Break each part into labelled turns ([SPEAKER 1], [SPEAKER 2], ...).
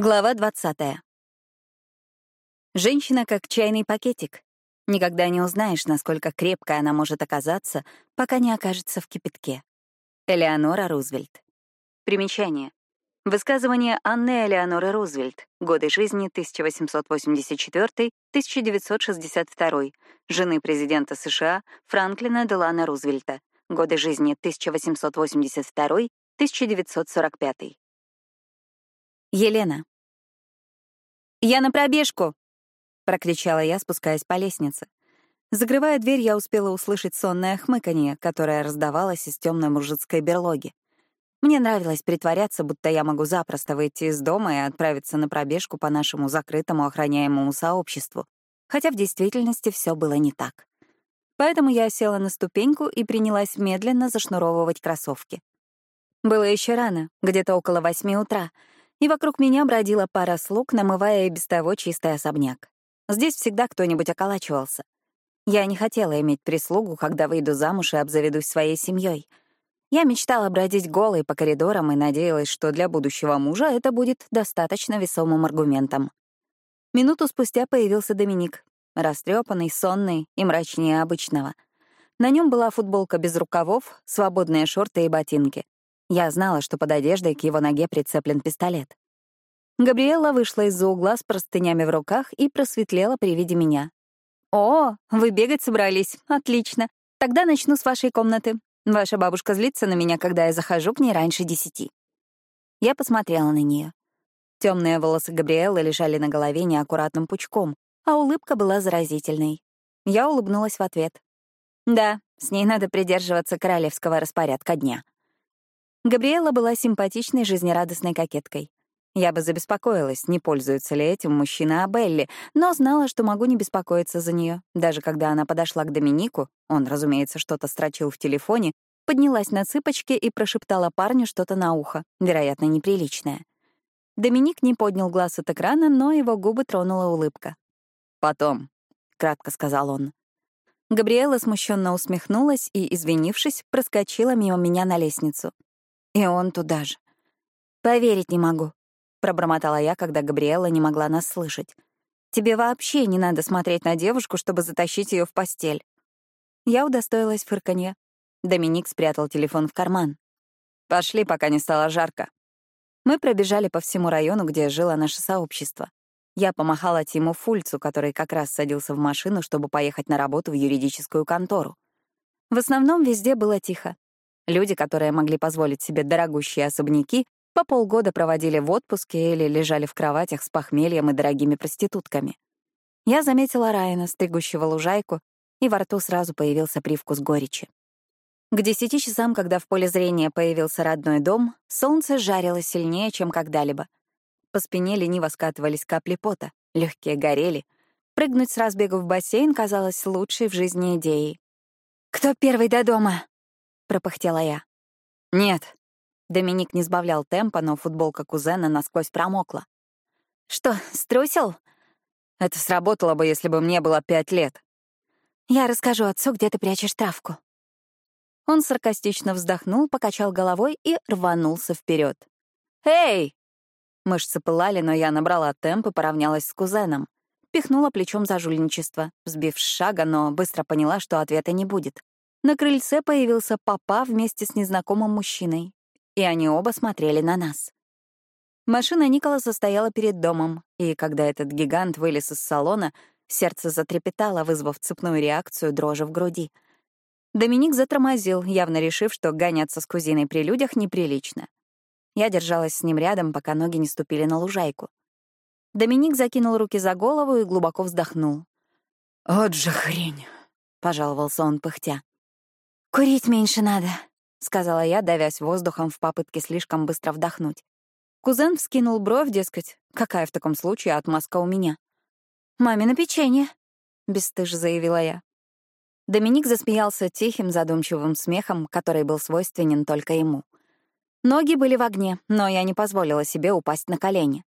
[SPEAKER 1] Глава 20. Женщина как чайный пакетик. Никогда не узнаешь, насколько крепкой она может оказаться, пока не окажется в кипятке. Элеонора Рузвельт. Примечание. Высказывание Анны Элеоноры Рузвельт. Годы жизни 1884-1962. Жены президента США Франклина Делана Рузвельта. Годы жизни 1882-1945. Елена. «Я на пробежку!» — прокричала я, спускаясь по лестнице. Закрывая дверь, я успела услышать сонное хмыканье, которое раздавалось из темной мужицкой берлоги. Мне нравилось притворяться, будто я могу запросто выйти из дома и отправиться на пробежку по нашему закрытому охраняемому сообществу, хотя в действительности все было не так. Поэтому я села на ступеньку и принялась медленно зашнуровывать кроссовки. Было еще рано, где-то около восьми утра — и вокруг меня бродила пара слуг, намывая и без того чистый особняк. Здесь всегда кто-нибудь околачивался. Я не хотела иметь прислугу, когда выйду замуж и обзаведусь своей семьей. Я мечтала бродить голой по коридорам и надеялась, что для будущего мужа это будет достаточно весомым аргументом. Минуту спустя появился Доминик, растрепанный, сонный и мрачнее обычного. На нем была футболка без рукавов, свободные шорты и ботинки. Я знала, что под одеждой к его ноге прицеплен пистолет. Габриэла вышла из-за угла с простынями в руках и просветлела при виде меня. «О, вы бегать собрались. Отлично. Тогда начну с вашей комнаты. Ваша бабушка злится на меня, когда я захожу к ней раньше десяти». Я посмотрела на нее. Темные волосы Габриэллы лежали на голове неаккуратным пучком, а улыбка была заразительной. Я улыбнулась в ответ. «Да, с ней надо придерживаться королевского распорядка дня». Габриэла была симпатичной, жизнерадостной кокеткой. Я бы забеспокоилась, не пользуется ли этим мужчина Абелли, но знала, что могу не беспокоиться за нее. Даже когда она подошла к Доминику, он, разумеется, что-то строчил в телефоне, поднялась на цыпочки и прошептала парню что-то на ухо, вероятно, неприличное. Доминик не поднял глаз от экрана, но его губы тронула улыбка. «Потом», — кратко сказал он. Габриэла смущенно усмехнулась и, извинившись, проскочила мимо меня на лестницу. И он туда же. «Поверить не могу», — пробормотала я, когда Габриэла не могла нас слышать. «Тебе вообще не надо смотреть на девушку, чтобы затащить ее в постель». Я удостоилась фырканья. Доминик спрятал телефон в карман. «Пошли, пока не стало жарко». Мы пробежали по всему району, где жило наше сообщество. Я помахала Тиму Фульцу, который как раз садился в машину, чтобы поехать на работу в юридическую контору. В основном везде было тихо. Люди, которые могли позволить себе дорогущие особняки, по полгода проводили в отпуске или лежали в кроватях с похмельем и дорогими проститутками. Я заметила Райана, стригущего лужайку, и во рту сразу появился привкус горечи. К десяти часам, когда в поле зрения появился родной дом, солнце жарило сильнее, чем когда-либо. По спине лениво скатывались капли пота, легкие горели. Прыгнуть с разбегу в бассейн казалось лучшей в жизни идеей. «Кто первый до дома?» Пропыхтела я. «Нет». Доминик не сбавлял темпа, но футболка кузена насквозь промокла. «Что, струсил?» «Это сработало бы, если бы мне было пять лет». «Я расскажу отцу, где ты прячешь травку». Он саркастично вздохнул, покачал головой и рванулся вперед. «Эй!» Мышцы пылали, но я набрала темп и поравнялась с кузеном. Пихнула плечом за жульничество, сбив шага, но быстро поняла, что ответа не будет. На крыльце появился папа вместе с незнакомым мужчиной, и они оба смотрели на нас. Машина Николаса стояла перед домом, и когда этот гигант вылез из салона, сердце затрепетало, вызвав цепную реакцию дрожи в груди. Доминик затормозил, явно решив, что гоняться с кузиной при людях неприлично. Я держалась с ним рядом, пока ноги не ступили на лужайку. Доминик закинул руки за голову и глубоко вздохнул. «Вот же хрень!» — пожаловался он пыхтя. «Курить меньше надо», — сказала я, давясь воздухом в попытке слишком быстро вдохнуть. Кузен вскинул бровь, дескать, какая в таком случае отмазка у меня. «Мамино печенье», — бесстыже заявила я. Доминик засмеялся тихим, задумчивым смехом, который был свойственен только ему. Ноги были в огне, но я не позволила себе упасть на колени.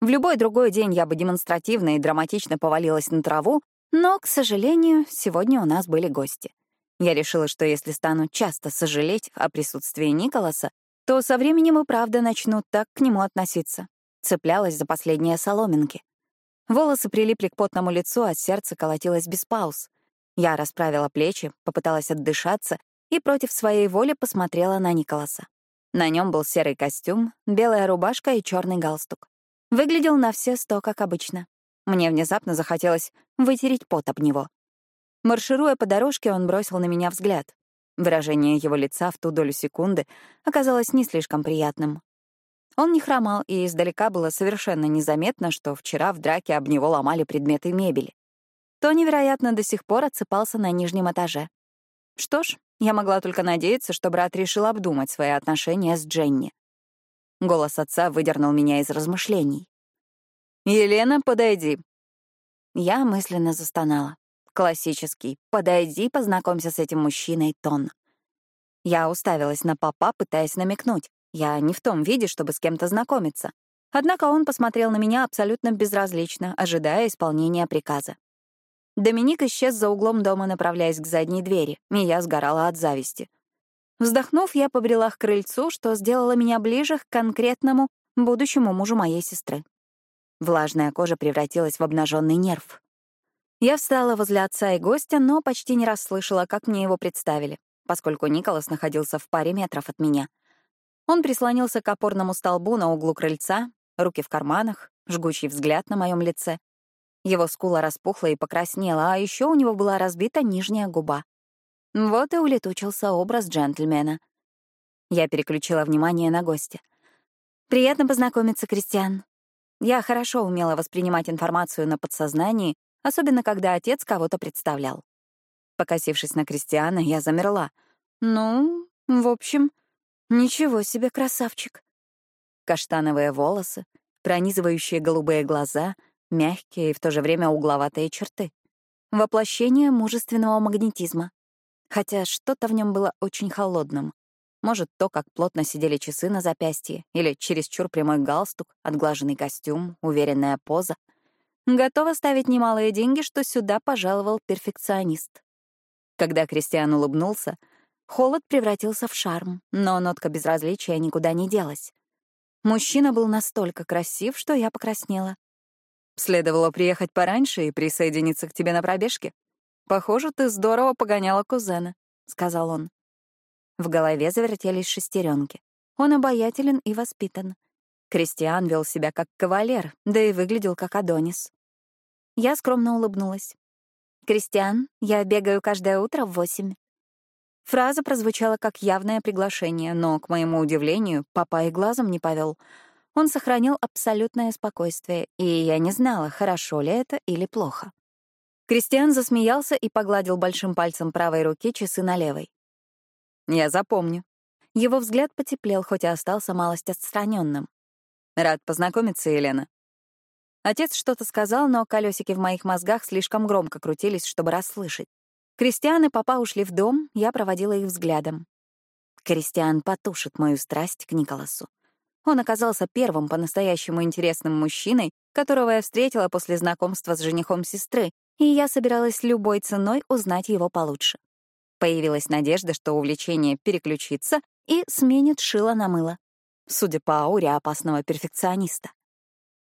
[SPEAKER 1] В любой другой день я бы демонстративно и драматично повалилась на траву, но, к сожалению, сегодня у нас были гости. Я решила, что если стану часто сожалеть о присутствии Николаса, то со временем и правда начну так к нему относиться. цеплялась за последние соломинки. Волосы прилипли к потному лицу, а сердце колотилось без пауз. Я расправила плечи, попыталась отдышаться и против своей воли посмотрела на Николаса. На нем был серый костюм, белая рубашка и черный галстук. Выглядел на все сто, как обычно. Мне внезапно захотелось вытереть пот об него. Маршируя по дорожке, он бросил на меня взгляд. Выражение его лица в ту долю секунды оказалось не слишком приятным. Он не хромал, и издалека было совершенно незаметно, что вчера в драке об него ломали предметы мебели. Тони, вероятно, до сих пор отсыпался на нижнем этаже. Что ж, я могла только надеяться, что брат решил обдумать свои отношения с Дженни. Голос отца выдернул меня из размышлений. «Елена, подойди». Я мысленно застонала. Классический «подойди, познакомься с этим мужчиной» тон. Я уставилась на папа, пытаясь намекнуть. Я не в том виде, чтобы с кем-то знакомиться. Однако он посмотрел на меня абсолютно безразлично, ожидая исполнения приказа. Доминик исчез за углом дома, направляясь к задней двери, и я сгорала от зависти. Вздохнув, я побрела к крыльцу, что сделало меня ближе к конкретному будущему мужу моей сестры. Влажная кожа превратилась в обнаженный нерв. Я встала возле отца и гостя, но почти не расслышала, как мне его представили, поскольку Николас находился в паре метров от меня — он прислонился к опорному столбу на углу крыльца, руки в карманах, жгучий взгляд на моем лице. Его скула распухла и покраснела, а еще у него была разбита нижняя губа. Вот и улетучился образ джентльмена. Я переключила внимание на гостя. «Приятно познакомиться, Кристиан». Я хорошо умела воспринимать информацию на подсознании, особенно когда отец кого-то представлял. Покосившись на Кристиана, я замерла. «Ну, в общем, Ничего себе красавчик. Каштановые волосы, пронизывающие голубые глаза, мягкие и в то же время угловатые черты. Воплощение мужественного магнетизма. Хотя что-то в нем было очень холодным. Может, то, как плотно сидели часы на запястье, или чересчур прямой галстук, отглаженный костюм, уверенная поза. Готова ставить немалые деньги, что сюда пожаловал перфекционист. Когда Кристиан улыбнулся — Холод превратился в шарм, но нотка безразличия никуда не делась. Мужчина был настолько красив, что я покраснела. Следовало приехать пораньше и присоединиться к тебе на пробежке. Похоже, ты здорово погоняла кузена, — сказал он. В голове завертелись шестеренки. Он обаятелен и воспитан. Кристиан вел себя как кавалер, да и выглядел как Адонис. Я скромно улыбнулась. «Кристиан, я бегаю каждое утро в восемь. Фраза прозвучала как явное приглашение, но, к моему удивлению, папа и глазом не повел. Он сохранил абсолютное спокойствие, и я не знала, хорошо ли это или плохо. Кристиан засмеялся и погладил большим пальцем правой руки часы на левой. «Я запомню». Его взгляд потеплел, хоть и остался малость отстраненным. «Рад познакомиться, Елена». Отец что-то сказал, но колесики в моих мозгах слишком громко крутились, чтобы расслышать. Кристиан и папа ушли в дом, я проводила их взглядом. Кристиан потушит мою страсть к Николасу. Он оказался первым по-настоящему интересным мужчиной, которого я встретила после знакомства с женихом сестры, и я собиралась любой ценой узнать его получше. Появилась надежда, что увлечение переключится и сменит шило на мыло. Судя по ауре опасного перфекциониста.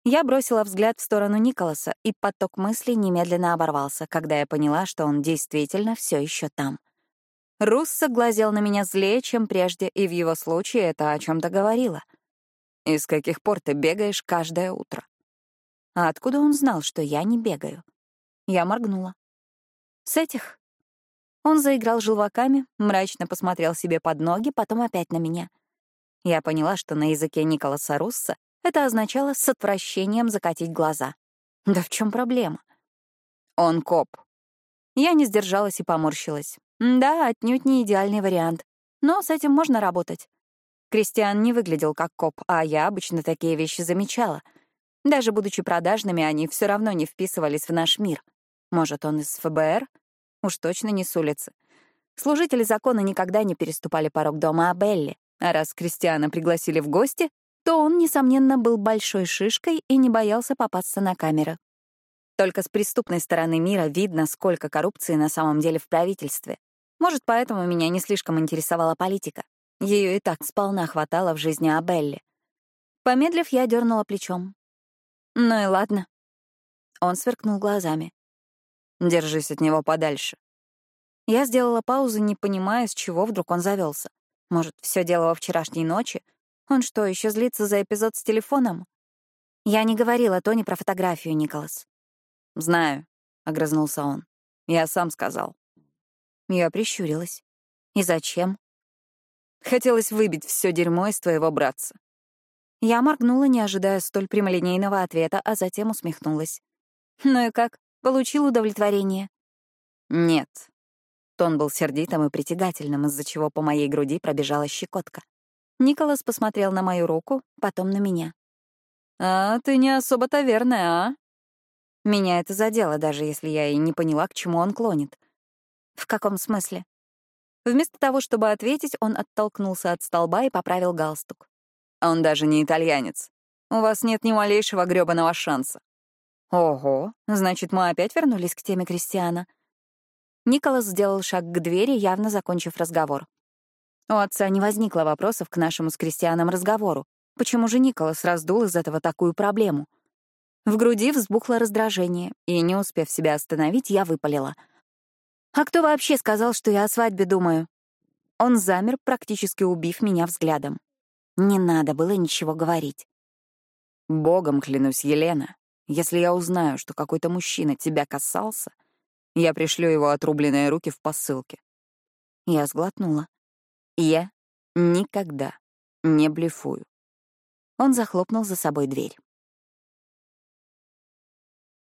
[SPEAKER 1] Я бросила взгляд в сторону Николаса, и поток мыслей немедленно оборвался, когда я поняла, что он действительно все еще там. Руссо глазел на меня злее, чем прежде, и в его случае это о чем то говорило. «И с каких пор ты бегаешь каждое утро?» А откуда он знал, что я не бегаю? Я моргнула. «С этих?» Он заиграл желваками, мрачно посмотрел себе под ноги, потом опять на меня. Я поняла, что на языке Николаса Русса это означало с отвращением закатить глаза. Да в чем проблема? Он коп. Я не сдержалась и поморщилась. Да, отнюдь не идеальный вариант. Но с этим можно работать. Кристиан не выглядел как коп, а я обычно такие вещи замечала. Даже будучи продажными, они все равно не вписывались в наш мир. Может, он из ФБР? Уж точно не с улицы. Служители закона никогда не переступали порог дома Абелли, а раз Кристиана пригласили в гости, то он, несомненно, был большой шишкой и не боялся попасться на камеры. Только с преступной стороны мира видно, сколько коррупции на самом деле в правительстве. Может, поэтому меня не слишком интересовала политика. Ее и так сполна хватало в жизни Абелли. Помедлив, я дернула плечом. «Ну и ладно». Он сверкнул глазами. «Держись от него подальше». Я сделала паузу, не понимая, с чего вдруг он завелся. Может, все дело во вчерашней ночи? Он что, еще злится за эпизод с телефоном? Я не говорила Тони про фотографию, Николас.
[SPEAKER 2] «Знаю», — огрызнулся он. «Я сам сказал».
[SPEAKER 1] Я прищурилась. «И зачем?»
[SPEAKER 2] Хотелось выбить все дерьмо из твоего братца.
[SPEAKER 1] Я моргнула, не ожидая столь прямолинейного ответа, а затем усмехнулась. «Ну и как? Получил удовлетворение?»
[SPEAKER 2] «Нет». Тон был сердитым и притягательным, из-за чего по моей груди пробежала щекотка.
[SPEAKER 1] Николас посмотрел на мою руку, потом на меня.
[SPEAKER 2] «А ты не особо-то верная, а?»
[SPEAKER 1] Меня это задело, даже если я и не поняла, к чему он клонит. В каком смысле? Вместо того, чтобы ответить, он оттолкнулся от столба и поправил галстук.
[SPEAKER 2] Он даже не итальянец. У вас нет ни малейшего грёбаного шанса.
[SPEAKER 1] Ого, значит, мы опять вернулись к теме Кристиана. Николас сделал шаг к двери, явно закончив разговор. У отца не возникло вопросов к нашему с Кристианом разговору. Почему же Николас раздул из этого такую проблему? В груди взбухло раздражение, и, не успев себя остановить, я выпалила. «А кто вообще сказал, что я о свадьбе думаю?» Он замер, практически убив меня взглядом. Не надо было ничего говорить.
[SPEAKER 2] «Богом клянусь, Елена, если я узнаю, что какой-то мужчина тебя касался, я пришлю его отрубленные руки в посылке».
[SPEAKER 1] Я сглотнула.
[SPEAKER 2] «Я никогда не блефую».
[SPEAKER 1] Он захлопнул за собой дверь.